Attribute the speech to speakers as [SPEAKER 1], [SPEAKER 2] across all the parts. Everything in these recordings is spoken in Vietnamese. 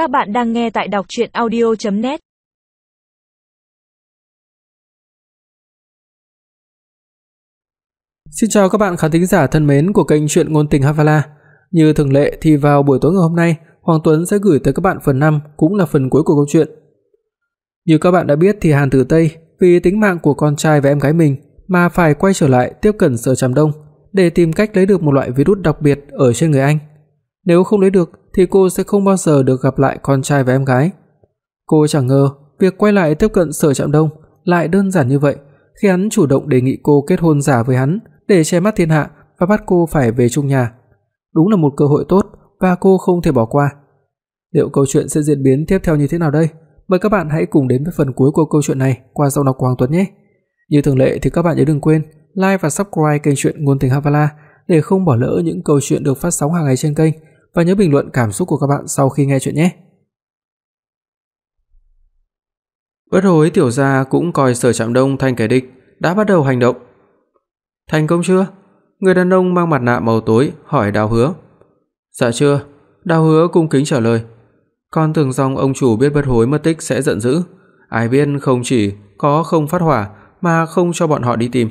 [SPEAKER 1] Các bạn đang nghe tại đọc audio net
[SPEAKER 2] Xin chào các bạn khán thính giả thân mến của kênh truyện ngôn tình Havala. Như thường lệ thì vào buổi tối ngày hôm nay, Hoàng Tuấn sẽ gửi tới các bạn phần 5 cũng là phần cuối của câu chuyện. Như các bạn đã biết thì Hàn Tử Tây vì tính mạng của con trai và em gái mình mà phải quay trở lại tiếp cận Sở Trảm Đông để tìm cách lấy được một loại virus đặc biệt ở trên người anh. Nếu không lấy được thì cô sẽ không bao giờ được gặp lại con trai và em gái. Cô chẳng ngờ việc quay lại tiếp cận Sở Trạm Đông lại đơn giản như vậy, khi hắn chủ động đề nghị cô kết hôn giả với hắn để che mắt thiên hạ và bắt cô phải về chung nhà. Đúng là một cơ hội tốt và cô không thể bỏ qua. Liệu câu chuyện sẽ diễn biến tiếp theo như thế nào đây? Mời các bạn hãy cùng đến với phần cuối của câu chuyện này qua giọng đọc Hoàng Tuấn nhé. Như thường lệ thì các bạn nhớ đừng quên like và subscribe kênh truyện ngôn tình Havala để không bỏ lỡ những câu chuyện được phát sóng hàng ngày trên kênh và nhớ bình luận cảm xúc của các bạn sau khi nghe chuyện nhé. Bất hối tiểu gia cũng coi Sở Trạm Đông thành kẻ địch, đã bắt đầu hành động. Thành công chưa? Người đàn ông mang mặt nạ màu tối hỏi Đào Hứa. Dạ chưa, Đào Hứa cung kính trả lời. Con tưởng rằng ông chủ biết bất hối mất tích sẽ giận dữ, ai biết không chỉ có không phát hỏa mà không cho bọn họ đi tìm,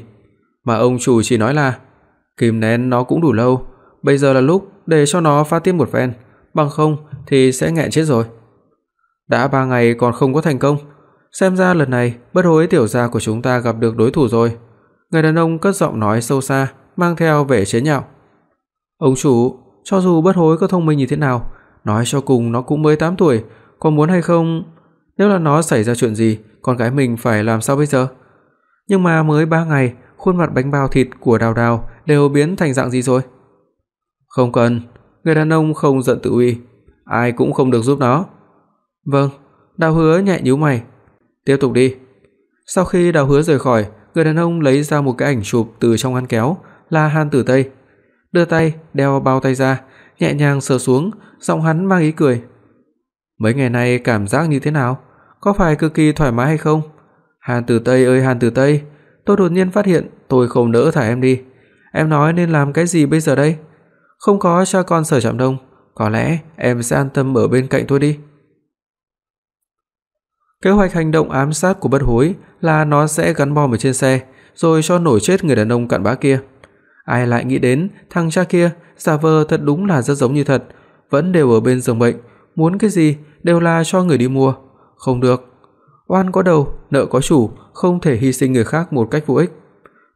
[SPEAKER 2] mà ông chủ chỉ nói là kìm nén nó cũng đủ lâu, bây giờ là lúc để cho nó phá tiêm một phen, bằng không thì sẽ nghẹn chết rồi. Đã 3 ngày còn không có thành công, xem ra lần này bất hối tiểu gia của chúng ta gặp được đối thủ rồi. Người đàn ông cất giọng nói sâu xa, mang theo vẻ chế nhạo. Ông chủ, cho dù bất hối có thông minh như thế nào, nói cho cùng nó cũng mới 8 tuổi, có muốn hay không, nếu là nó xảy ra chuyện gì, con gái mình phải làm sao bây giờ? Nhưng mà mới 3 ngày, khuôn mặt bánh bao thịt của Đào Đào đều biến thành dạng gì rồi? Không cần, người đàn ông không giận tự uy, ai cũng không được giúp nó. Vâng, Đào Hứa nhẹ nhíu mày. Tiếp tục đi. Sau khi Đào Hứa rời khỏi, người đàn ông lấy ra một cái ảnh chụp từ trong ngăn kéo, là Hàn Tử Tây. Đưa tay đeo bao tay ra, nhẹ nhàng sờ xuống, giọng hắn mang ý cười. Mấy ngày nay cảm giác như thế nào? Có phải cực kỳ thoải mái hay không? Hàn Tử Tây ơi Hàn Tử Tây, tôi đột nhiên phát hiện tôi không nỡ thả em đi. Em nói nên làm cái gì bây giờ đây? Không có cha con Sở Trạm Đông, có lẽ em sẽ an tâm ở bên cạnh tôi đi. Kế hoạch hành động ám sát của Bất Hối là nó sẽ gắn bom ở trên xe, rồi cho nổ chết người đàn ông cặn bã kia. Ai lại nghĩ đến thằng cha kia giả vờ thật đúng là rất giống như thật, vẫn đều ở bên giường bệnh, muốn cái gì đều là cho người đi mua. Không được. Oan có đầu, nợ có chủ, không thể hy sinh người khác một cách vô ích.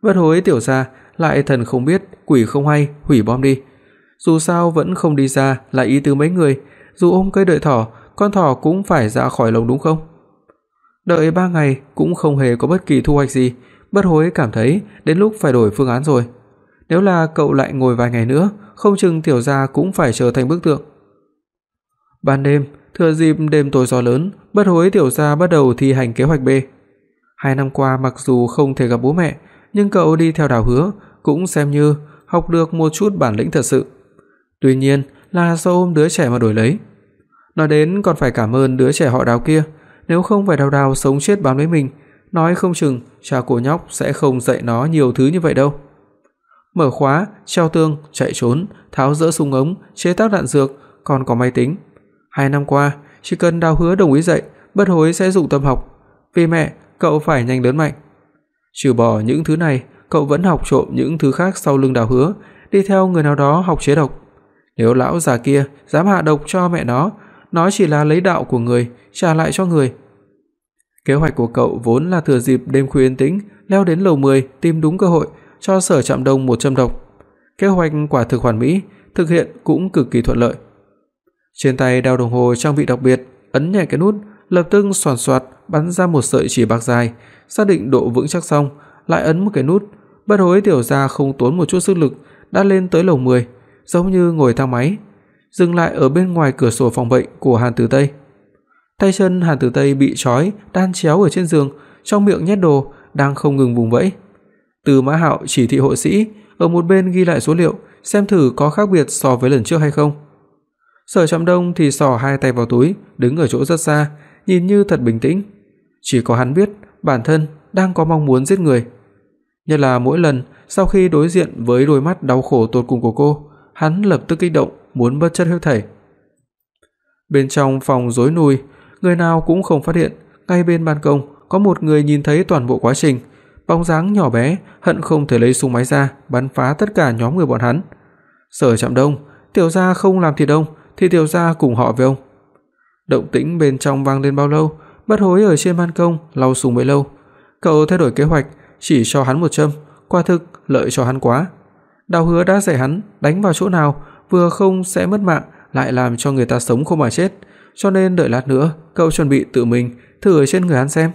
[SPEAKER 2] Bất Hối tiểu gia lại thần không biết, quỷ không hay, hủy bom đi dù sao vẫn không đi ra là ý tứ mấy người, dù ôm cây đợi thỏ, con thỏ cũng phải ra khỏi lồng đúng không? Đợi 3 ngày cũng không hề có bất kỳ thu hoạch gì, Bất Hối cảm thấy đến lúc phải đổi phương án rồi. Nếu là cậu lại ngồi vài ngày nữa, không chừng tiểu gia cũng phải trở thành bức tượng. Ban đêm, thừa dịp đêm tối gió lớn, Bất Hối tiểu gia bắt đầu thi hành kế hoạch B. Hai năm qua mặc dù không thể gặp bố mẹ, nhưng cậu đi theo đào hứa cũng xem như học được một chút bản lĩnh thật sự. Tuy nhiên, là do ôm đứa trẻ mà đổi lấy. Nói đến còn phải cảm ơn đứa trẻ họ Đào kia, nếu không phải Đào Đào sống chết bám lấy mình, nói không chừng cha của nhóc sẽ không dạy nó nhiều thứ như vậy đâu. Mở khóa, treo tường, chạy trốn, tháo dỡ súng ống, chế tác đạn dược, còn có máy tính. Hai năm qua, chỉ cần Đào Hứa đồng ý dạy, bất hối sẽ dụng tâm học. Vì mẹ, cậu phải nhanh lớn mạnh. Trừ bỏ những thứ này, cậu vẫn học trộm những thứ khác sau lưng Đào Hứa, đi theo người nào đó học chế độc. Nếu lão già kia dám hạ độc cho mẹ nó, nó chỉ là lấy đạo của người trả lại cho người. Kế hoạch của cậu vốn là thừa dịp đêm khuya yên tĩnh, leo đến lầu 10 tìm đúng cơ hội cho Sở Trạm Đông một châm độc. Kế hoạch quả thực hoàn mỹ, thực hiện cũng cực kỳ thuận lợi. Trên tay đeo đồng hồ trang bị đặc biệt, ấn nhẹ cái nút, lập tức xoàn xoạt bắn ra một sợi chỉ bạc dài, xác định độ vững chắc xong, lại ấn một cái nút, bất hối tiểu gia không tốn một chút sức lực đã lên tới lầu 10 giống như ngồi thang máy, dừng lại ở bên ngoài cửa sổ phòng bệnh của Hàn Tử Tây. Tay chân Hàn Tử Tây bị trói đan chéo ở trên giường, trong miệng nhét đồ đang không ngừng vùng vẫy. Từ Mã Hạo chỉ thị hộ sĩ ở một bên ghi lại số liệu, xem thử có khác biệt so với lần trước hay không. Sở Trạm Đông thì xỏ hai tay vào túi, đứng ở chỗ rất xa, nhìn như thật bình tĩnh. Chỉ có hắn biết bản thân đang có mong muốn giết người. Nhất là mỗi lần sau khi đối diện với đôi mắt đau khổ tột cùng của cô, hắn lập tức kích động, muốn bất chấp hết thảy. Bên trong phòng rối nùi, người nào cũng không phát hiện, ngay bên ban công có một người nhìn thấy toàn bộ quá trình, bóng dáng nhỏ bé, hận không thể lấy súng máy ra bắn phá tất cả nhóm người bọn hắn. Sở Trạm Đông, tiểu gia không làm thịt ông, thì tiểu gia cùng họ với ông. Động tĩnh bên trong vang lên bao lâu, Bất Hối ở trên ban công lau súng bấy lâu. Cậu thay đổi kế hoạch, chỉ cho hắn một châm, quả thực lợi cho hắn quá. Đào Hứa đã dạy hắn đánh vào chỗ nào vừa không sẽ mất mạng, lại làm cho người ta sống không mà chết, cho nên đợi lát nữa cậu chuẩn bị tự mình thử ở trên người hắn xem.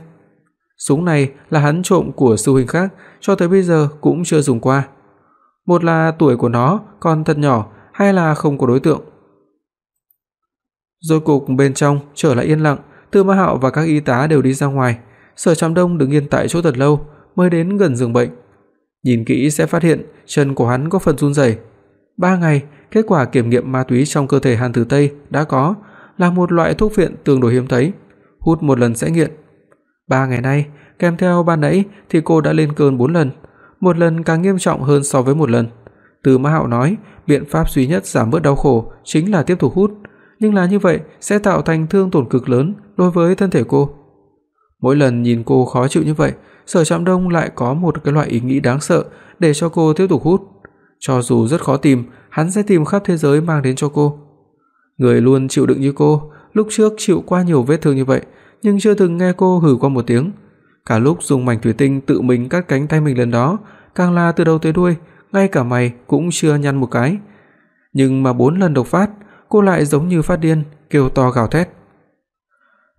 [SPEAKER 2] Súng này là hắn trộm của sư huynh khác, cho tới bây giờ cũng chưa dùng qua. Một là tuổi của nó còn thật nhỏ, hai là không có đối tượng. Rốt cục bên trong trở lại yên lặng, Tư Mã Hạo và các y tá đều đi ra ngoài, Sở Trạm Đông đứng yên tại chỗ thật lâu mới đến gần giường bệnh. Nhìn kỹ sẽ phát hiện chân của hắn có phần run rẩy. 3 ngày, kết quả kiểm nghiệm ma túy trong cơ thể Hàn Tử Tây đã có, là một loại thuốc viện tương đối hiếm thấy, hút một lần sẽ nghiện. 3 ngày nay, kèm theo ban nãy thì cô đã lên cơn 4 lần, một lần càng nghiêm trọng hơn so với một lần. Từ Mã Hạo nói, biện pháp duy nhất giảm bớt đau khổ chính là tiếp tục hút, nhưng là như vậy sẽ tạo thành thương tổn cực lớn đối với thân thể cô. Mỗi lần nhìn cô khó chịu như vậy, Sở Trạm Đông lại có một cái loại ý nghĩ đáng sợ để cho cô tiếp tục hút. Cho dù rất khó tìm, hắn sẽ tìm khắp thế giới mang đến cho cô. Người luôn chịu đựng như cô, lúc trước chịu qua nhiều vết thương như vậy, nhưng chưa từng nghe cô hừ qua một tiếng. Cả lúc dùng mảnh thủy tinh tự mình cắt cánh tay mình lần đó, càng là từ đầu tới đuôi, ngay cả mày cũng chưa nhăn một cái. Nhưng mà bốn lần độc phát, cô lại giống như phát điên, kêu to gào thét.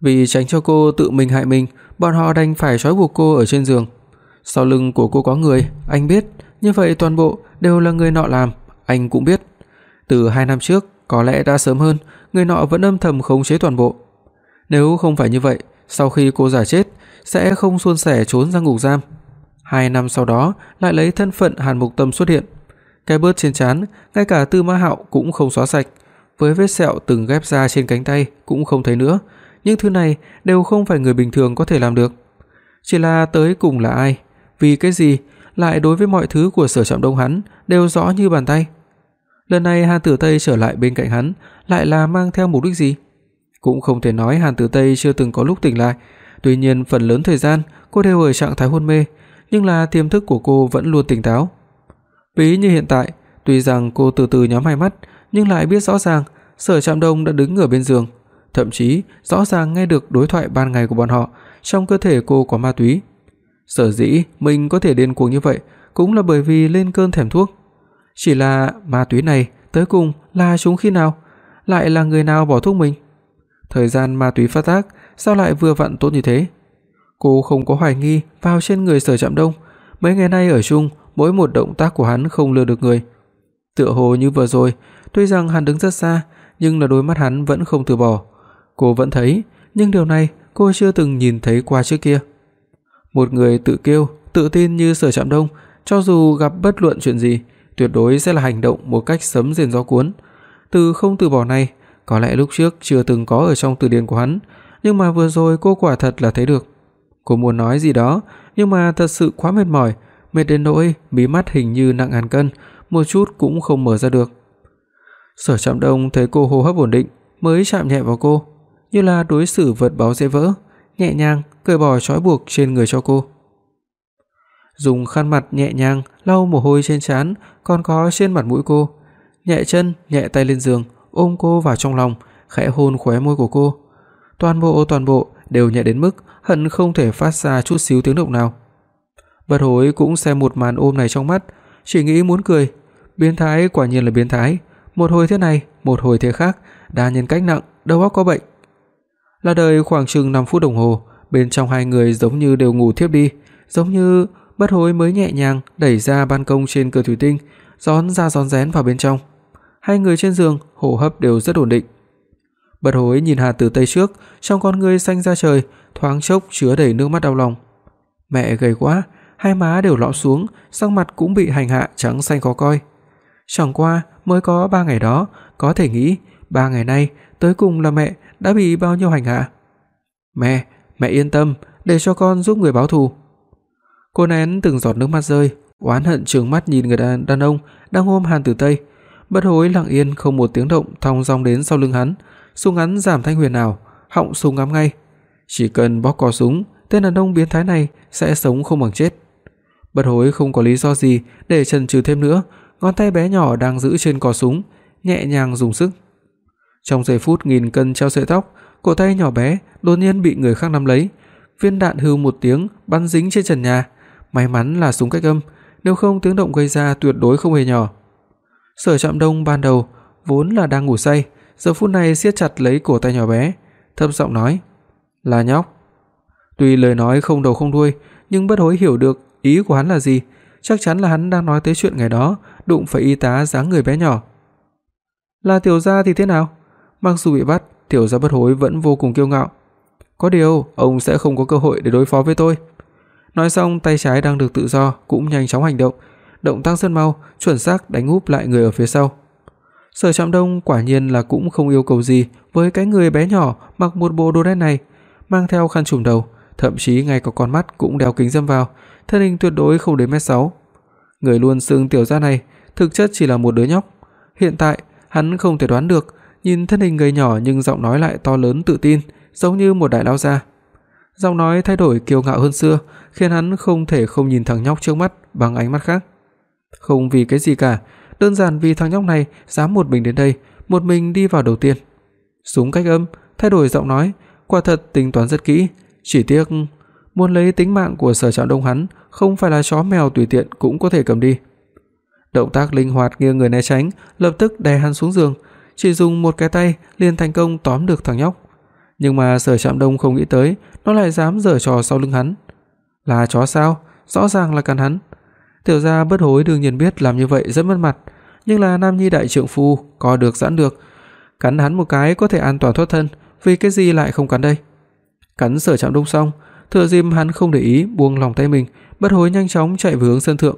[SPEAKER 2] Vì tránh cho cô tự mình hại mình, bọn họ đành phải trói buộc cô ở trên giường. Sau lưng của cô có người, anh biết, như vậy toàn bộ đều là người nọ làm, anh cũng biết. Từ 2 năm trước, có lẽ đã sớm hơn, người nọ vẫn âm thầm khống chế toàn bộ. Nếu không phải như vậy, sau khi cô giả chết, sẽ không suôn sẻ trốn ra ngục giam. 2 năm sau đó lại lấy thân phận Hàn Mục Tâm xuất hiện. Cái bớt trên trán, ngay cả Tư Mã Hạo cũng không xóa sạch, với vết sẹo từng ghép ra trên cánh tay cũng không thấy nữa, những thứ này đều không phải người bình thường có thể làm được. Chỉ là tới cùng là ai, vì cái gì lại đối với mọi thứ của Sở Trạm Đông hắn đều rõ như bàn tay. Lần này Hàn Tử Tây trở lại bên cạnh hắn, lại là mang theo mục đích gì? Cũng không thể nói Hàn Tử Tây chưa từng có lúc tỉnh lại, tuy nhiên phần lớn thời gian cô đều ở trạng thái hôn mê, nhưng là tiềm thức của cô vẫn luôn tỉnh táo. Ví như hiện tại, tuy rằng cô từ từ nhắm hai mắt, nhưng lại biết rõ ràng Sở Trạm Đông đã đứng ở bên giường, thậm chí rõ ràng nghe được đối thoại ban ngày của bọn họ, trong cơ thể cô có ma túy. Sở dĩ mình có thể điên cuồng như vậy cũng là bởi vì lên cơn thèm thuốc. Chỉ là ma túy này tới cùng là chúng khi nào, lại là người nào bỏ thuốc mình? Thời gian ma túy phát tác sao lại vừa vặn tốt như thế? Cô không có hoài nghi vào trên người Sở Trạm Đông, mấy ngày nay ở chung, mỗi một động tác của hắn không lừa được người. Tựa hồ như vừa rồi, tuy rằng hắn đứng rất xa, nhưng là đôi mắt hắn vẫn không từ bỏ. Cô vẫn thấy, nhưng điều này cô chưa từng nhìn thấy qua trước kia. Một người tự kiêu, tự tin như Sở Trạm Đông, cho dù gặp bất luận chuyện gì, tuyệt đối sẽ là hành động một cách sấm rền gió cuốn. Từ không từ bỏ này, có lẽ lúc trước chưa từng có ở trong từ điển của hắn, nhưng mà vừa rồi cô quả thật là thấy được. Cô muốn nói gì đó, nhưng mà thật sự quá mệt mỏi, mệt đến nỗi mí mắt hình như nặng ngàn cân, một chút cũng không mở ra được. Sở Trạm Đông thấy cô hô hấp ổn định, mới chạm nhẹ vào cô, như là đối xử vật báo dễ vỡ, nhẹ nhàng cởi bỏ trói buộc trên người cho cô. Dùng khăn mặt nhẹ nhàng lau mồ hôi trên trán còn có trên mặt mũi cô, nhẹ chân, nhẹ tay lên giường, ôm cô vào trong lòng, khẽ hôn khóe môi của cô. Toàn bộ toàn bộ đều nhẹ đến mức hận không thể phát ra chút xíu tiếng động nào. Bất Hối cũng xem một màn ôm này trong mắt, chỉ nghĩ muốn cười. Biến thái quả nhiên là biến thái, một hồi thế này, một hồi thế khác, đa nhân cách nặng, đầu óc có bệnh. Là đời khoảng chừng 5 phút đồng hồ, bên trong hai người giống như đều ngủ thiếp đi, giống như Bất Hối mới nhẹ nhàng đẩy ra ban công trên cửa thủy tinh, gión ra gión rén vào bên trong. Hai người trên giường hô hấp đều rất ổn định. Bất Hối nhìn Hà Tử Tây trước, trong con ngươi xanh ra trời, thoáng chốc chứa đầy nước mắt đau lòng. Mẹ gầy quá, hai má đều lõm xuống, sắc mặt cũng bị hành hạ trắng xanh khó coi. Chẳng qua mới có 3 ngày đó, có thể nghĩ 3 ngày nay tới cùng là mẹ đã bị bao nhiêu hành hạ. "Mẹ, mẹ yên tâm, để cho con giúp người báo thù." Cô nén từng giọt nước mắt rơi, oán hận trừng mắt nhìn người đàn, đàn ông đang ôm Hàn Tử Tây, bất hối lặng yên không một tiếng động thong dong đến sau lưng hắn, súng ngắn giảm thanh huyền nào, họng súng ngắm ngay. Chỉ cần bóp cò súng, tên đàn ông biến thái này sẽ sống không bằng chết. Bất hối không có lý do gì để chần chừ thêm nữa, ngón tay bé nhỏ đang giữ trên cò súng, nhẹ nhàng dùng sức. Trong giây phút nghìn cân treo sợi tóc, cổ tay nhỏ bé đột nhiên bị người khác nắm lấy, viên đạn hừ một tiếng bắn dính trên trần nhà, may mắn là súng cách âm, nếu không tiếng động gây ra tuyệt đối không hề nhỏ. Sở Trạm Đông ban đầu vốn là đang ngủ say, giờ phút này siết chặt lấy cổ tay nhỏ bé, thấp giọng nói: "Là nhóc." Tuy lời nói không đầu không đuôi, nhưng bất hối hiểu được ý của hắn là gì, chắc chắn là hắn đang nói tới chuyện ngày đó đụng phải y tá dáng người bé nhỏ. Là tiểu gia thì thế nào? Mặc dù bị bắt, tiểu gia bất hối vẫn vô cùng kiêu ngạo. Có điều, ông sẽ không có cơ hội để đối phó với tôi. Nói xong, tay trái đang được tự do cũng nhanh chóng hành động, động tác rất mau, chuẩn xác đánh úp lại người ở phía sau. Sở Trạm Đông quả nhiên là cũng không yêu cầu gì với cái người bé nhỏ mặc một bộ đồ đen này, mang theo khăn trùm đầu, thậm chí ngay cả con mắt cũng đeo kính râm vào, thân hình tuyệt đối không đến mét 6. Người luôn xưng tiểu gia này thực chất chỉ là một đứa nhóc. Hiện tại, hắn không thể đoán được, nhìn thân hình gầy nhỏ nhưng giọng nói lại to lớn tự tin, giống như một đại lão gia. Giọng nói thay đổi kiêu ngạo hơn xưa, khiến hắn không thể không nhìn thằng nhóc trước mắt bằng ánh mắt khác. Không vì cái gì cả, đơn giản vì thằng nhóc này dám một mình đến đây, một mình đi vào đầu tiên. Súng cách âm, thay đổi giọng nói, quả thật tính toán rất kỹ, chỉ tiếc muốn lấy tính mạng của Sở Trạm Đông hắn, không phải là chó mèo tùy tiện cũng có thể cầm đi. Động tác linh hoạt nghiêng người né tránh, lập tức đè hắn xuống giường, chỉ dùng một cái tay liền thành công tóm được thằng nhóc. Nhưng mà Sở Trạm Đông không nghĩ tới, nó lại dám giở trò sau lưng hắn. Là chó sao? Rõ ràng là cắn hắn. Tiểu gia bất hối đương nhiên biết làm như vậy rất mất mặt, nhưng là nam nhi đại trượng phu, có được giãn được, cắn hắn một cái có thể an toàn thoát thân, vì cái gì lại không cắn đây? Cắn Sở Trạm Đông xong, thừa dịp hắn không để ý buông lòng tay mình, bất hối nhanh chóng chạy về hướng sân thượng.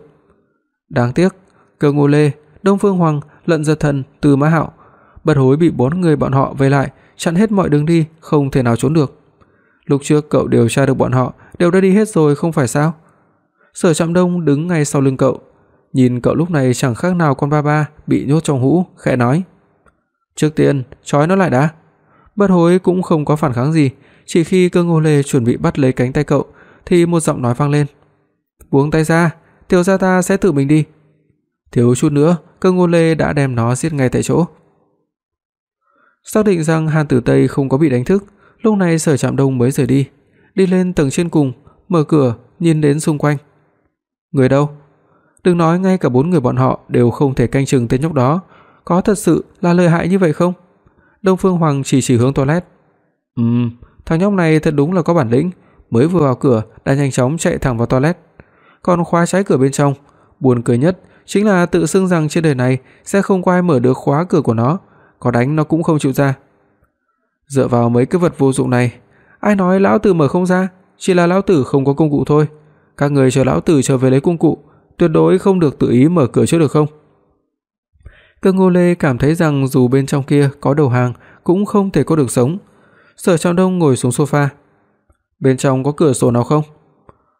[SPEAKER 2] Đáng tiếc, Cơ Ngô Lê, Đông Phương Hoàng, Lận Giật Thần, Từ Mã Hạo, bất hối bị bốn người bọn họ vây lại, chặn hết mọi đường đi, không thể nào trốn được. Lúc trước cậu điều tra được bọn họ đều đã đi hết rồi không phải sao? Sở Trạm Đông đứng ngay sau lưng cậu, nhìn cậu lúc này chẳng khác nào con ba ba bị nhốt trong hũ, khẽ nói: "Trước tiên, trói nó lại đã." Bất Hối cũng không có phản kháng gì, chỉ khi Cơ Ngô Lê chuẩn bị bắt lấy cánh tay cậu thì một giọng nói vang lên: "Buông tay ra, tiểu gia ta sẽ tự mình đi." Thiếu chút nữa, Cơ Ngô Lê đã đem nó giết ngay tại chỗ. Xác định rằng Hàn Tử Tây không có bị đánh thức, lúc này Sở Trạm Đông mới rời đi, đi lên tầng trên cùng, mở cửa, nhìn đến xung quanh. Người đâu? Đừng nói ngay cả bốn người bọn họ đều không thể canh chừng tên nhóc đó, có thật sự là lợi hại như vậy không? Đông Phương Hoàng chỉ chỉ hướng toilet. Ừm, thằng nhóc này thật đúng là có bản lĩnh, mới vừa vào cửa đã nhanh chóng chạy thẳng vào toilet. Còn khóa trái cửa bên trong, buồn cười nhất chính là tự xưng rằng trên đời này sẽ không có ai mở được khóa cửa của nó, có đánh nó cũng không chịu ra. Dựa vào mấy cái vật vô dụng này, ai nói lão tử mở không ra, chỉ là lão tử không có công cụ thôi. Các người chờ lão tử trở về lấy công cụ, tuyệt đối không được tự ý mở cửa trước được không? Cơ Ngô Lê cảm thấy rằng dù bên trong kia có đầu hàng cũng không thể có được sống. Sở Trọng Đông ngồi xuống sofa. Bên trong có cửa sổ nào không?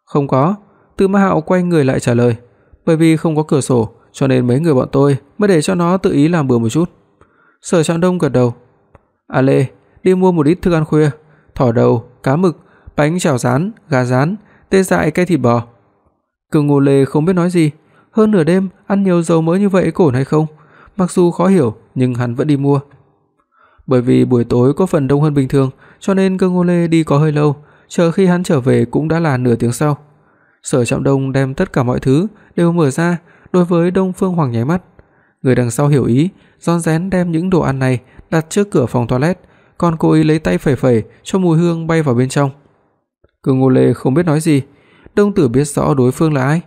[SPEAKER 2] Không có. Tư Ma Hạo quay người lại trả lời, bởi vì không có cửa sổ, cho nên mấy người bọn tôi mới để cho nó tự ý làm bừa một chút. Sở Trạng Đông gật đầu. "A Lê, đi mua một ít thức ăn khuya, thỏ đầu, cá mực, bánh chảo rán, gà rán, tê dại cây thịt bò." Cường Ngô Lê không biết nói gì, hơn nửa đêm ăn nhiều dầu mỡ như vậy có ổn hay không? Mặc dù khó hiểu, nhưng hắn vẫn đi mua. Bởi vì buổi tối có phần đông hơn bình thường, cho nên Cường Ngô Lê đi có hơi lâu, chờ khi hắn trở về cũng đã là nửa tiếng sau. Sở trọng Đông đem tất cả mọi thứ đều mở ra, đối với Đông Phương Hoàng nháy mắt. Người đằng sau hiểu ý, rón rén đem những đồ ăn này đặt trước cửa phòng toilet, còn cô ấy lấy tay phẩy phẩy cho mùi hương bay vào bên trong. Cư Ngô Lê không biết nói gì, Đông Tử biết rõ đối phương là ai.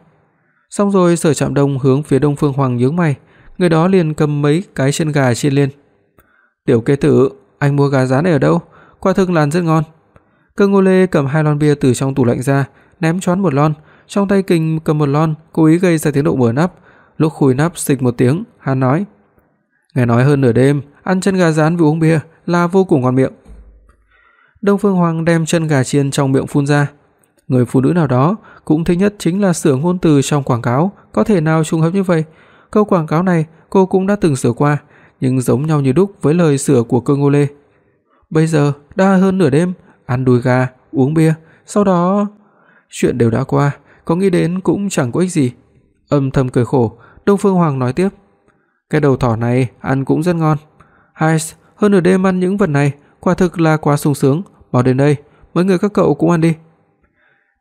[SPEAKER 2] Xong rồi Sở Trạm Đông hướng phía Đông Phương Hoàng nhướng mày, người đó liền cầm mấy cái chân gà chiên lên. "Tiểu kế tử, anh mua gà rán này ở đâu? Quả thực là rất ngon." Cường Ngô Lê cầm hai lon bia từ trong tủ lạnh ra, ném choán một lon, trong tay kình cầm một lon, cố ý gây ra tiếng động mở nắp. Lúc khui nắp xịch một tiếng, hắn nói: "Nghe nói hơn nửa đêm, ăn chân gà rán với uống bia là vô cùng ngon miệng." Đông Phương Hoàng đem chân gà chiên trong miệng phun ra. Người phụ nữ nào đó cũng thích nhất chính là sửa ngôn từ trong quảng cáo, có thể nào trùng hợp như vậy? Câu quảng cáo này cô cũng đã từng sửa qua, nhưng giống nhau như đúc với lời sửa của Cơ Ngô Lê. Bây giờ đã hơn nửa đêm, ăn đùi gà, uống bia, sau đó chuyện đều đã qua, có nghĩ đến cũng chẳng có ích gì. Âm thầm cười khổ, Đông Phương Hoàng nói tiếp: "Cái đầu thỏ này ăn cũng rất ngon. Hai, hơn nửa đêm ăn những vật này, quả thực là quá sung sướng, mau đến đây, mấy người các cậu cũng ăn đi."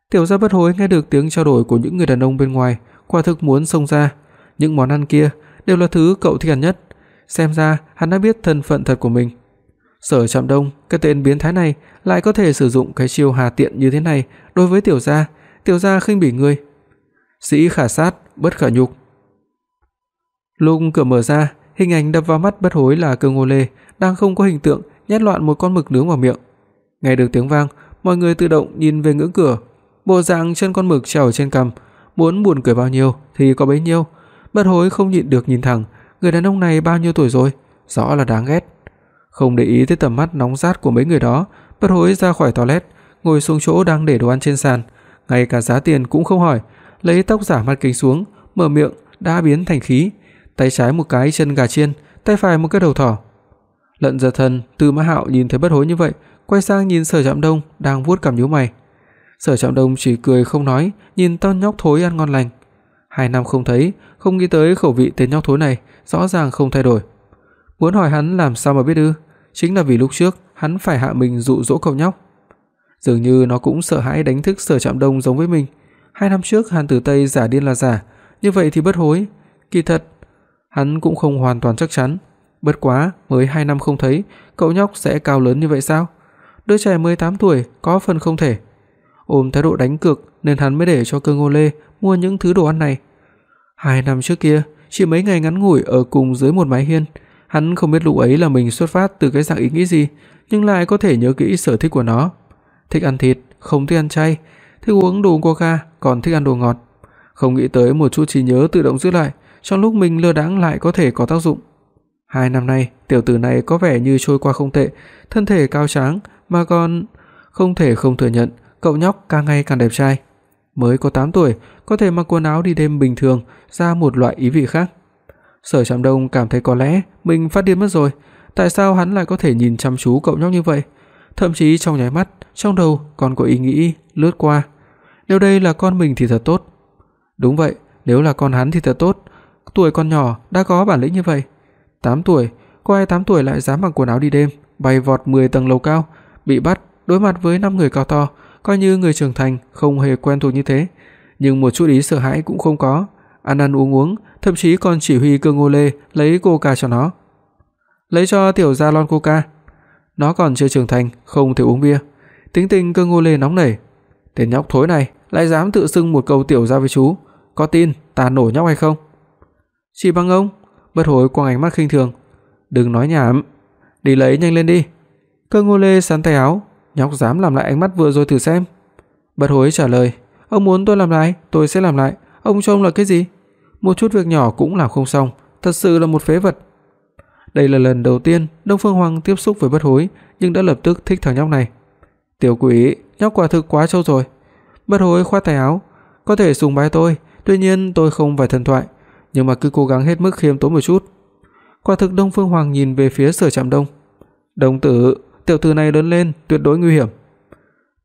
[SPEAKER 2] Tiểu gia bất hối nghe được tiếng trao đổi của những người đàn ông bên ngoài, quả thực muốn xông ra. Những món ăn kia đều là thứ cậu thích ăn nhất, xem ra hắn đã biết thân phận thật của mình. Sở Trạm Đông, cái tên biến thái này lại có thể sử dụng cái chiêu hà tiện như thế này đối với tiểu gia, tiểu gia khinh bỉ ngươi. Sĩ khả sát, bất khả nhục. Lúc cửa mở ra, hình ảnh đập vào mắt bất hối là Cơ Ngô Lê đang không có hình tượng nhét loạn một con mực nướng vào miệng. Nghe được tiếng vang, mọi người tự động nhìn về ngưỡng cửa, bộ dạng chân con mực treo trên cằm, muốn buồn cười bao nhiêu thì có bấy nhiêu. Bất hối không nhịn được nhìn thẳng, người đàn ông này bao nhiêu tuổi rồi, rõ là đáng ghét. Không để ý tới tầm mắt nóng rát của mấy người đó, bất hối ra khỏi toilet, ngồi xuống chỗ đang để đồ ăn trên sàn, ngay cả giá tiền cũng không hỏi, lấy tóc giả mặt kính xuống, mở miệng đã biến thành khí, tay trái một cái chân gà chiên, tay phải một cái đầu thỏ. Lận Giật Thần, Từ Mã Hạo nhìn thấy bất hối như vậy, quay sang nhìn Sở Trạm Đông đang vuốt cằm nhíu mày. Sở Trạm Đông chỉ cười không nói, nhìn tên nhóc thối ăn ngon lành. Hai năm không thấy, không nghĩ tới khẩu vị tên nhóc thối này rõ ràng không thay đổi. Muốn hỏi hắn làm sao mà biết ư? Chính là vì lúc trước hắn phải hạ mình dụ dỗ cậu nhóc. Dường như nó cũng sợ hãi đánh thức Sở Trạm Đông giống với mình. Hai năm trước Hàn Tử Tây giả điên là giả, như vậy thì bất hối. Kỳ thật, hắn cũng không hoàn toàn chắc chắn. Bất quá, mới 2 năm không thấy, cậu nhóc sẽ cao lớn như vậy sao? Đứa trẻ 18 tuổi có phần không thể. Ôm thái độ đánh cược nên hắn mới để cho Cơ Ngô Lê mua những thứ đồ ăn này. 2 năm trước kia, chỉ mấy ngày ngắn ngủi ở cùng dưới một mái hiên, hắn không biết lúc ấy là mình xuất phát từ cái dạng ý nghĩ gì, nhưng lại có thể nhớ kỹ sở thích của nó. Thích ăn thịt, không thích ăn chay, thích uống đồ coca, còn thích ăn đồ ngọt. Không nghĩ tới một chút trí nhớ tự động giữ lại, trong lúc mình lơ đãng lại có thể có tác dụng. Hai năm nay, tiểu tử này có vẻ như trôi qua không tệ, thân thể cao tráng mà còn không thể không thừa nhận, cậu nhóc càng ngày càng đẹp trai. Mới có 8 tuổi, có thể mặc quần áo đi đêm bình thường, ra một loại ý vị khác. Sở Trạm Đông cảm thấy có lẽ mình phát điên mất rồi, tại sao hắn lại có thể nhìn chăm chú cậu nhóc như vậy? Thậm chí trong nháy mắt, trong đầu còn có ý nghĩ lướt qua, nếu đây là con mình thì thật tốt. Đúng vậy, nếu là con hắn thì thật tốt, tuổi còn nhỏ đã có bản lĩnh như vậy. 8 tuổi, có ai 8 tuổi lại dám mặc quần áo đi đêm, bay vọt 10 tầng lầu cao, bị bắt đối mặt với 5 người cao to, coi như người trưởng thành không hề quen thuộc như thế, nhưng một chút ý sợ hãi cũng không có, ăn ăn uống uống, thậm chí còn chỉ huy Cơ Ngô Lê lấy coca cho nó. Lấy cho tiểu gia lon coca. Nó còn chưa trưởng thành, không thể uống bia. Tính tình Cơ Ngô Lê nóng nảy. Tên nhóc thối này lại dám tự xưng một câu tiểu gia với chú, có tin ta nổ nhóc hay không? Chỉ bằng ông, bất hối quăng ánh mắt khinh thường. Đừng nói nhảm, đi lấy nhanh lên đi. Cơ Ngô Lê sắn tay áo, nhóc dám làm lại ánh mắt vừa rồi thử xem. Bất hối trả lời, ông muốn tôi làm lại, tôi sẽ làm lại, ông trông là cái gì? Một chút việc nhỏ cũng làm không xong, thật sự là một phế vật. Đây là lần đầu tiên Đông Phương Hoàng tiếp xúc với Bất Hối, nhưng đã lập tức thích thằng nhóc này. "Tiểu quỷ, nhóc quả thực quá trâu rồi." Bất Hối khoát tay áo, "Có thể sùng bái tôi, tuy nhiên tôi không phải thần thoại, nhưng mà cứ cố gắng hết mức khiêm tốn một chút." Quả thực Đông Phương Hoàng nhìn về phía Sở Trạm Đông. "Đồng tử, tiểu tử này lớn lên tuyệt đối nguy hiểm."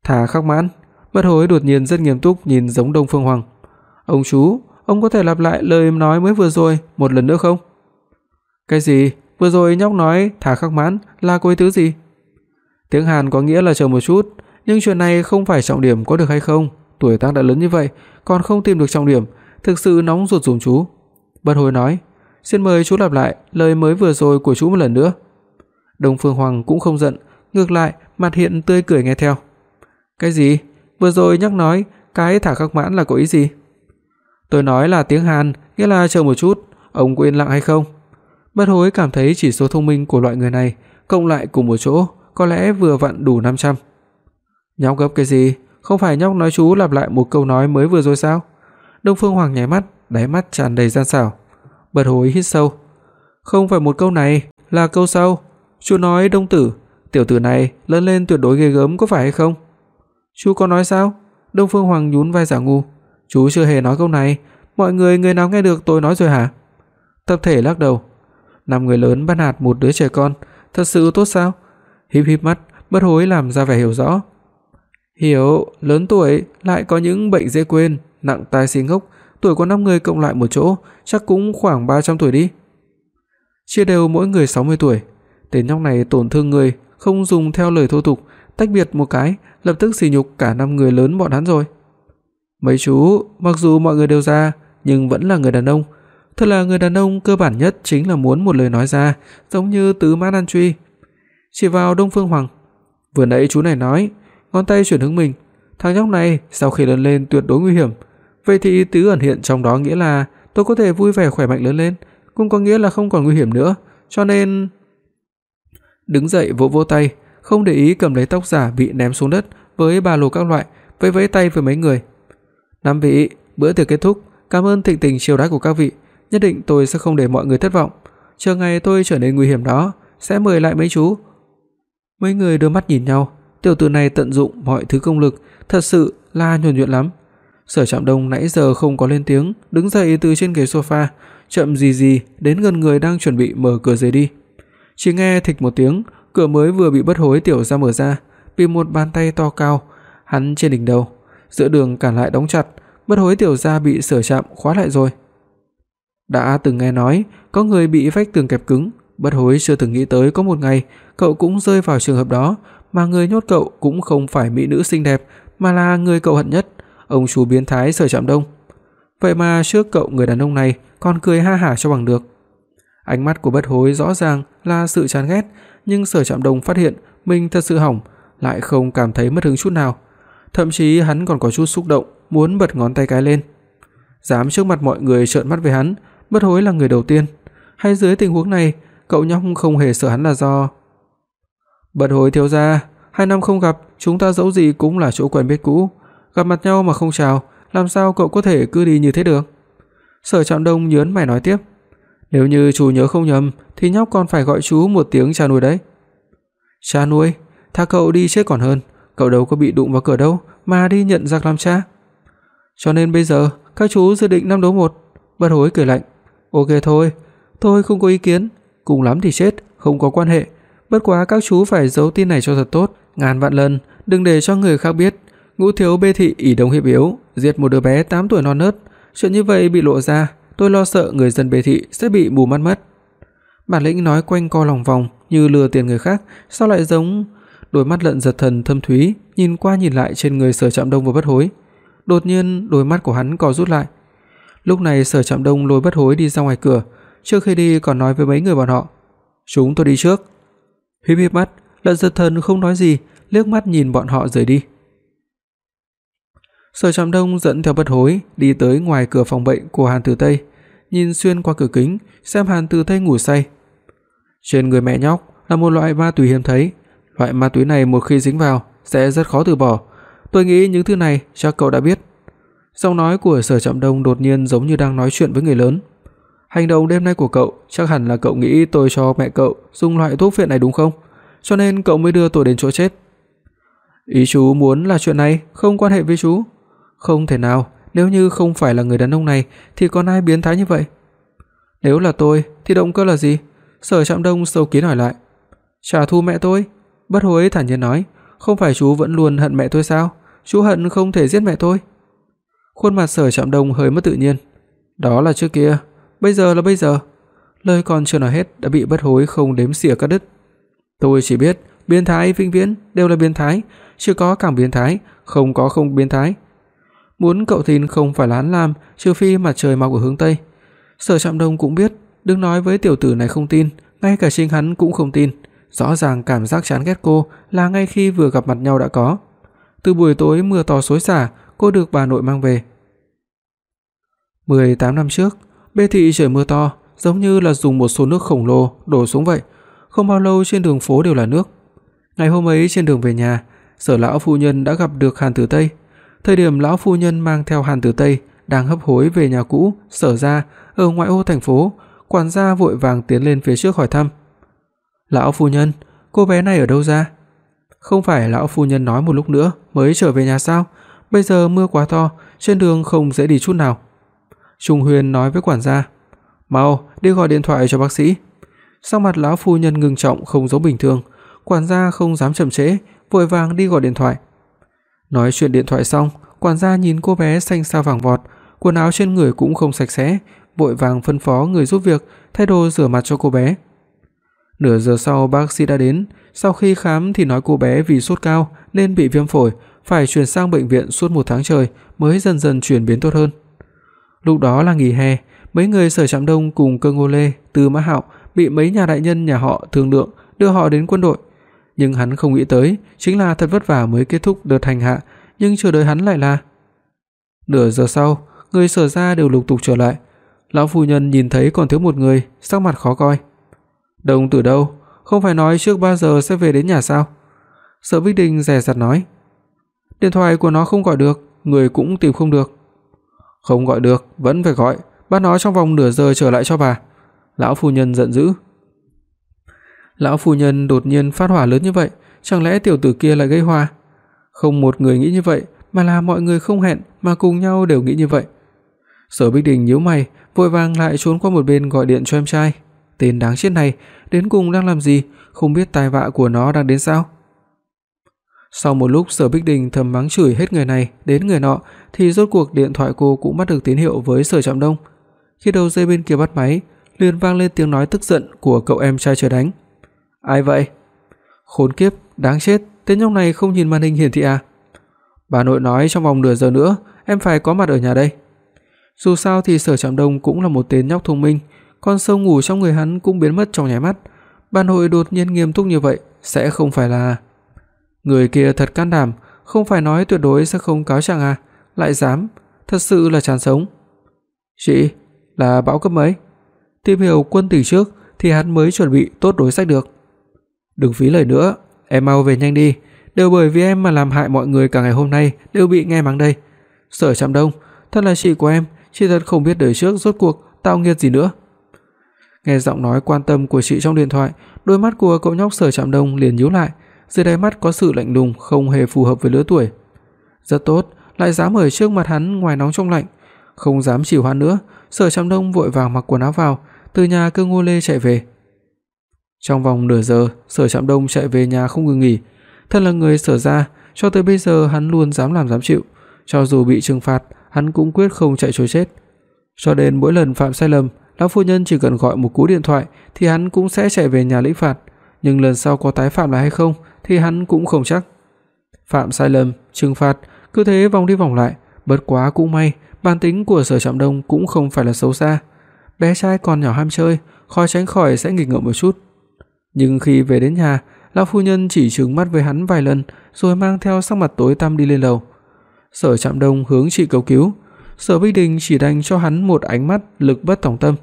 [SPEAKER 2] Thả Khắc Mãn, Bất Hối đột nhiên rất nghiêm túc nhìn giống Đông Phương Hoàng. "Ông chú, ông có thể lặp lại lời em nói mới vừa rồi một lần nữa không?" "Cái gì? Vừa rồi nhóc nói thả Khắc Mãn là có ý tứ gì?" Tiếng Hàn có nghĩa là chờ một chút, nhưng chuyện này không phải trọng điểm có được hay không? Tuổi tác đã lớn như vậy, còn không tìm được trọng điểm, thực sự nóng ruột dùng chú. Bất Hối nói, "Xin mời chú lặp lại lời mới vừa rồi của chú một lần nữa." Đông Phương Hoàng cũng không giận, ngược lại mặt hiện tươi cười nghe theo. "Cái gì? Vừa rồi nhắc nói cái thả khắc mãn là có ý gì?" "Tôi nói là tiếng Hàn, nghĩa là chờ một chút, ông có yên lặng hay không?" Bất Hối cảm thấy chỉ số thông minh của loại người này cộng lại cùng một chỗ có lẽ vừa vặn đủ 500. Nhóc gấp cái gì? Không phải nhóc nói chú lặp lại một câu nói mới vừa rồi sao? Đông Phương Hoàng nháy mắt, đáy mắt tràn đầy gian xảo. Bật hối hít sâu. Không phải một câu này, là câu sau. Chú nói Đông tử, tiểu tử này lớn lên tuyệt đối ghê gớm có phải hay không? Chú có nói sao? Đông Phương Hoàng nhún vai giả ngu. Chú chưa hề nói câu này, mọi người người nào nghe được tôi nói rồi hả? Tập thể lắc đầu. Năm người lớn bắt nạt một đứa trẻ con, thật sự tốt sao? Híp híp mắt, Bất Hối làm ra vẻ hiểu rõ. Hiểu, lớn tuổi lại có những bệnh dễ quên, nặng tai xí ngốc, tuổi của năm người cộng lại một chỗ, chắc cũng khoảng 300 tuổi đi. Chia đều mỗi người 60 tuổi. Tên nhóc này tổn thương người, không dùng theo lời thô tục, tách biệt một cái, lập tức sỉ nhục cả năm người lớn bọn hắn rồi. Mấy chú, mặc dù mọi người đều già, nhưng vẫn là người đàn ông. Thật là người đàn ông cơ bản nhất chính là muốn một lời nói ra, giống như tứ mã nan truy. Chỉ vào Đông Phương Hoàng. Vừa nãy chú này nói, ngón tay chuyển hướng mình, thằng nhóc này sau khi lớn lên tuyệt đối nguy hiểm. Vậy thì tứ ẩn hiện trong đó nghĩa là tôi có thể vui vẻ khỏe mạnh lớn lên, cũng có nghĩa là không còn nguy hiểm nữa, cho nên đứng dậy vỗ vỗ tay, không để ý cầm lấy tóc giả bị ném xuống đất với ba lô các loại, vẫy vẫy tay với mấy người. "Năm vị, bữa tiệc kết thúc, cảm ơn thịnh tình chiêu đãi của các vị, nhất định tôi sẽ không để mọi người thất vọng. Chờ ngày tôi trở nên nguy hiểm đó, sẽ mời lại mấy chú." Mấy người đưa mắt nhìn nhau, tiểu tử này tận dụng mọi thứ công lực, thật sự là nhuần nhuyễn lắm. Sở Trạm Đông nãy giờ không có lên tiếng, đứng dậy từ trên ghế sofa, chậm gì gì đến gần người đang chuẩn bị mở cửa rời đi. Chỉ nghe thịch một tiếng, cửa mới vừa bị bất hối tiểu ra mở ra, bị một bàn tay to cao hắn trên đỉnh đầu, giữa đường cản lại đóng chặt, bất hối tiểu gia bị Sở Trạm khóa lại rồi. Đã từng nghe nói có người bị vách tường kẹp cứng, bất hối chưa từng nghĩ tới có một ngày cậu cũng rơi vào trường hợp đó, mà người nhốt cậu cũng không phải mỹ nữ xinh đẹp, mà là người cậu hận nhất, ông chủ biến thái Sở Trạm Đông. Vậy mà trước cậu người đàn ông này còn cười ha hả cho bằng được. Ánh mắt của Bất Hối rõ ràng là sự chán ghét, nhưng Sở Trạm Đông phát hiện mình thật sự hỏng, lại không cảm thấy mất hứng chút nào. Thậm chí hắn còn có chút xúc động, muốn bật ngón tay cái lên. Dám trước mặt mọi người trợn mắt với hắn, Bất Hối là người đầu tiên. Hay dưới tình huống này, cậu nhóc không hề sợ hắn là do Bất Hối thiếu gia, hai năm không gặp, chúng ta dẫu gì cũng là chỗ quen biết cũ, gặp mặt nhau mà không chào, làm sao cậu có thể cứ đi như thế được? Sở Trạm Đông nhướng mày nói tiếp, nếu như chú nhớ không nhầm thì nhóc còn phải gọi chú một tiếng cha nuôi đấy. Cha nuôi, tha cậu đi chết còn hơn, cậu đâu có bị đụng vào cửa đâu mà đi nhận giặc làm cha. Cho nên bây giờ các chú dự định năm đấu một. Bất Hối cười lạnh, "Ok thôi, tôi không có ý kiến, cùng lắm thì chết, không có quan hệ, bất quá các chú phải giấu tin này cho thật tốt, ngàn vạn lần đừng để cho người khác biết, Ngũ thiếu bê thị ỷ đồng hiệp yếu, giết một đứa bé 8 tuổi non nớt, chuyện như vậy bị lộ ra, tôi lo sợ người dân bê thị sẽ bị mù mắt mất." Bản lĩnh nói quanh co lòng vòng như lừa tiền người khác, sao lại giống đôi mắt lợn giật thần thâm thúy, nhìn qua nhìn lại trên người Sở Trạm Đông và Bất Hối. Đột nhiên, đôi mắt của hắn co rút lại. Lúc này Sở Trạm Đông lôi Bất Hối đi ra ngoài cửa, trước khi đi còn nói với mấy người bọn họ: "Chúng tôi đi trước." Híp híp mắt, Lận Giật Thần không nói gì, liếc mắt nhìn bọn họ rời đi. Sở Trạm Đông dẫn theo Bất Hối đi tới ngoài cửa phòng bệnh của Hàn Tử Tây, nhìn xuyên qua cửa kính xem Hàn Tử Tây ngủ say. Trên người mẹ nhóc là một loại ma túy hiếm thấy, loại ma túy này một khi dính vào sẽ rất khó từ bỏ. Tôi nghĩ những thứ này chắc cậu đã biết. Giọng nói của Sở Trạm Đông đột nhiên giống như đang nói chuyện với người lớn. Hành động đêm nay của cậu chắc hẳn là cậu nghĩ tôi cho mẹ cậu dùng loại thuốc phiện này đúng không? Cho nên cậu mới đưa tôi đến chỗ chết. Ý chú muốn là chuyện này không quan hệ với chú. Không thể nào, nếu như không phải là người đàn ông này thì còn ai biến thái như vậy? Nếu là tôi thì động cơ là gì? Sở Trạm Đông sâu kín hỏi lại. Trả thù mẹ tôi? Bất Hối thản nhiên nói, không phải chú vẫn luôn hận mẹ tôi sao? Chú hận không thể giết mẹ tôi. Khuôn mặt Sở Trạm Đông hơi mất tự nhiên. Đó là trước kia, bây giờ là bây giờ. Lời còn chưa nói hết đã bị Bất Hối không đếm xỉa cắt đứt. Tôi chỉ biết, biến thái vĩnh viễn đều là biến thái, chưa có càng biến thái, không có không biến thái. Muốn cậu tin không phải lán làm, trừ phi mặt trời mọc ở hướng tây. Sở Trạm Đông cũng biết, đừng nói với tiểu tử này không tin, ngay cả chính hắn cũng không tin. Rõ ràng cảm giác chán ghét cô là ngay khi vừa gặp mặt nhau đã có. Từ buổi tối mưa to xối xả, cô được bà nội mang về. 18 năm trước, Bê thị trời mưa to, giống như là dùng một số nước khổng lồ đổ xuống vậy, không bao lâu trên đường phố đều là nước. Ngày hôm ấy trên đường về nhà, Sở lão phu nhân đã gặp được Hàn Tử Tây. Thời điểm lão phu nhân mang theo Hàn Tử Tây đang hấp hối về nhà cũ, Sở gia ở ngoại ô thành phố, quản gia vội vàng tiến lên phía trước hỏi thăm. "Lão phu nhân, cô bé này ở đâu ra?" Không phải lão phu nhân nói một lúc nữa mới trở về nhà sao? Bây giờ mưa quá to, trên đường không dễ đi chút nào. Trung Huyền nói với quản gia, "Mau đi gọi điện thoại cho bác sĩ." Sắc mặt lão phu nhân ngưng trọng không giống bình thường, quản gia không dám chậm trễ, vội vàng đi gọi điện thoại. Nói chuyện điện thoại xong, quản gia nhìn cô bé xanh xao vàng vọt, quần áo trên người cũng không sạch sẽ, vội vàng phân phó người giúp việc thay đồ rửa mặt cho cô bé. Nửa giờ sau bác sĩ đã đến, sau khi khám thì nói cô bé vì sốt cao nên bị viêm phổi, phải chuyển sang bệnh viện suốt một tháng trời mới dần dần chuyển biến tốt hơn. Lúc đó là nghỉ hè, mấy người Sở Trạm Đông cùng Cơ Ngô Lê, Từ Mã Hạo bị mấy nhà đại nhân nhà họ thương lượng đưa họ đến quân đội, nhưng hắn không nghĩ tới, chính là thật vất vả mới kết thúc đợt hành hạ, nhưng chờ đợi hắn lại là Nửa giờ sau, người Sở gia đều lục tục trở lại. Lão phu nhân nhìn thấy còn thiếu một người, sắc mặt khó coi. "Đồng tử đâu? Không phải nói trước 3 giờ sẽ về đến nhà sao?" Sở Bích Đình dè dặt nói. "Điện thoại của nó không gọi được, người cũng tìm không được." "Không gọi được, vẫn phải gọi, bắt nó trong vòng nửa giờ trở lại cho bà." Lão phu nhân giận dữ. Lão phu nhân đột nhiên phát hỏa lớn như vậy, chẳng lẽ tiểu tử kia lại gây họa? Không một người nghĩ như vậy, mà là mọi người không hẹn mà cùng nhau đều nghĩ như vậy. Sở Bích Đình nhíu mày, vội vàng lại trốn qua một bên gọi điện cho em trai. Tên đáng chết này, đến cùng đang làm gì, không biết tai vạ của nó đang đến sao? Sau một lúc Sở Bích Đình thầm mắng chửi hết người này đến người nọ thì rốt cuộc điện thoại cô cũng bắt được tín hiệu với Sở Trạm Đông. Khi đầu dây bên kia bắt máy, liền vang lên tiếng nói tức giận của cậu em trai chờ đánh. "Ai vậy?" "Khốn kiếp, đáng chết, tên nhóc này không nhìn màn hình hiển thị à?" "Bà nội nói trong vòng nửa giờ nữa em phải có mặt ở nhà đây." Dù sao thì Sở Trạm Đông cũng là một tên nhóc thông minh, con sâu ngủ trong người hắn cũng biến mất trong nháy mắt. Bà nội đột nhiên nghiêm túc như vậy sẽ không phải là người kia thật can đảm, không phải nói tuyệt đối sẽ không cáo trạng à, lại dám, thật sự là chán sống. "Chị, là bão cấp mấy?" Tìm hiểu quân tình trước thì hắn mới chuẩn bị tốt đối sách được. Đừng phí lời nữa, em mau về nhanh đi, đều bởi vì em mà làm hại mọi người cả ngày hôm nay đều bị nghe mắng đây. Sở Trạm Đông, thân là chị của em, chị thật không biết đời trước rốt cuộc tạo nghiệt gì nữa. Nghe giọng nói quan tâm của chị trong điện thoại, đôi mắt của cậu nhóc Sở Trạm Đông liền nhíu lại, dưới đáy mắt có sự lạnh lùng không hề phù hợp với lứa tuổi. Rất tốt, lại dám ở trước mặt hắn ngoài nóng trong lạnh, không dám chịu hoãn nữa, Sở Trạm Đông vội vàng mặc quần áo vào, từ nhà Cơ Ngô Lê chạy về. Trong vòng nửa giờ, Sở Trạm Đông chạy về nhà không ngừng nghỉ, thân là người Sở gia, cho tới bây giờ hắn luôn dám làm dám chịu, cho dù bị trừng phạt, hắn cũng quyết không chạy trối chết. Cho đến mỗi lần phạm sai lầm, lão phu nhân chỉ cần gọi một cú điện thoại thì hắn cũng sẽ chạy về nhà lĩnh phạt, nhưng lần sau có tái phạm lại hay không thì hắn cũng không chắc. Phạm sai lầm, trừng phạt, cứ thế vòng đi vòng lại, bất quá cũng may, bản tính của Sở Trạm Đông cũng không phải là xấu xa. Bé trai còn nhỏ ham chơi, khó tránh khỏi sẽ nghịch ngợm một chút. Nhưng khi về đến nhà, lão phu nhân chỉ trừng mắt với hắn vài lần rồi mang theo sắc mặt tối tăm đi lên lầu. Sở Trạm Đông hướng chị cầu cứu, Sở Bích Đình chỉ đành cho hắn một ánh mắt lực bất tòng tâm.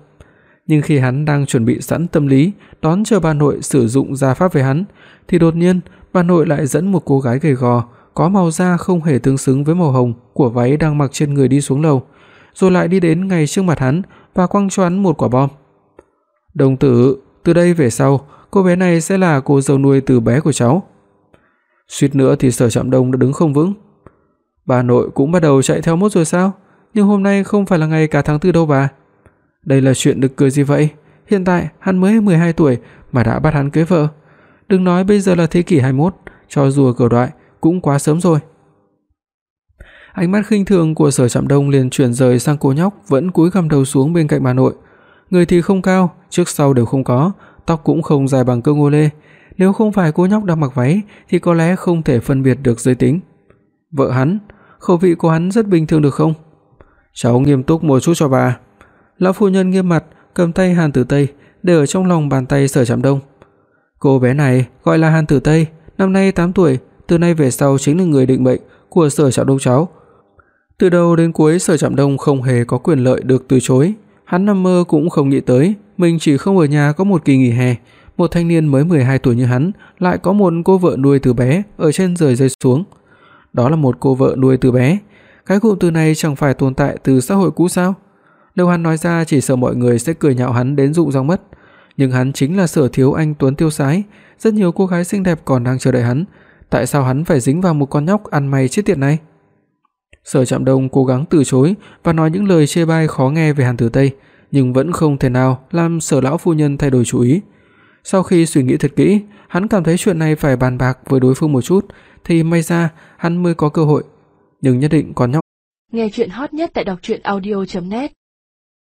[SPEAKER 2] Nhưng khi hắn đang chuẩn bị sẵn tâm lý đón chờ bà nội sử dụng gia pháp với hắn, thì đột nhiên bà nội lại dẫn một cô gái gầy gò, có màu da không hề tương xứng với màu hồng của váy đang mặc trên người đi xuống lầu, rồi lại đi đến ngay trước mặt hắn và quăng cho hắn một quả bom. "Đồng tử, từ đây về sau, cô bé này sẽ là cô dâu nuôi từ bé của cháu." Suýt nữa thì Sở Trạm Đông đã đứng không vững. Bà nội cũng bắt đầu chạy theo mốt rồi sao? Nhưng hôm nay không phải là ngày cả tháng tư đâu bà. Đây là chuyện được cười gì vậy? Hiện tại hắn mới 12 tuổi mà đã bắt hắn cưới vợ. Đừng nói bây giờ là thế kỷ 21, cho dù cờ đoại cũng quá sớm rồi. Ánh mắt khinh thường của Sở Trạm Đông liền chuyển rời sang cô nhóc vẫn cúi gằm đầu xuống bên cạnh bà nội. Người thì không cao, trước sau đều không có, tóc cũng không dài bằng cơ ngô lê, nếu không phải cô nhóc đang mặc váy thì có lẽ không thể phân biệt được giới tính. Vợ hắn, khẩu vị của hắn rất bình thường được không? Cháu nghiêm túc một chút cho bà. Lão phu nhân nghiêm mặt, cầm tay Hàn Tử Tây để ở trong lòng bàn tay Sở Trạm Đông. Cô bé này gọi là Hàn Tử Tây, năm nay 8 tuổi, từ nay về sau chính là người định mệnh của Sở Trạm Đông cháu. Từ đầu đến cuối Sở Trạm Đông không hề có quyền lợi được từ chối, hắn nằm mơ cũng không nghĩ tới mình chỉ không ở nhà có một kỳ nghỉ hè, một thanh niên mới 12 tuổi như hắn lại có một cô vợ nuôi từ bé ở trên rời rơi xuống. Đó là một cô vợ nuôi từ bé. Cái cụm từ này chẳng phải tồn tại từ xã hội cũ sao? Nếu hắn nói ra chỉ sợ mọi người sẽ cười nhạo hắn đến rụng răng mất, nhưng hắn chính là Sở Thiếu anh tuấn tiêu sái, rất nhiều cô gái xinh đẹp còn đang chờ đợi hắn, tại sao hắn phải dính vào một con nhóc ăn mày chết tiệt này? Sở Trạm Đông cố gắng từ chối và nói những lời chê bai khó nghe về Hàn Tử Tây, nhưng vẫn không thể nào làm Sở lão phu nhân thay đổi chủ ý. Sau khi suy nghĩ thật kỹ, hắn cảm thấy chuyện này phải bàn bạc với đối phương một chút thì may ra hắn mới có cơ hội, nhưng nhất định còn nhóc.
[SPEAKER 1] Nghe truyện hot nhất tại doctruyenaudio.net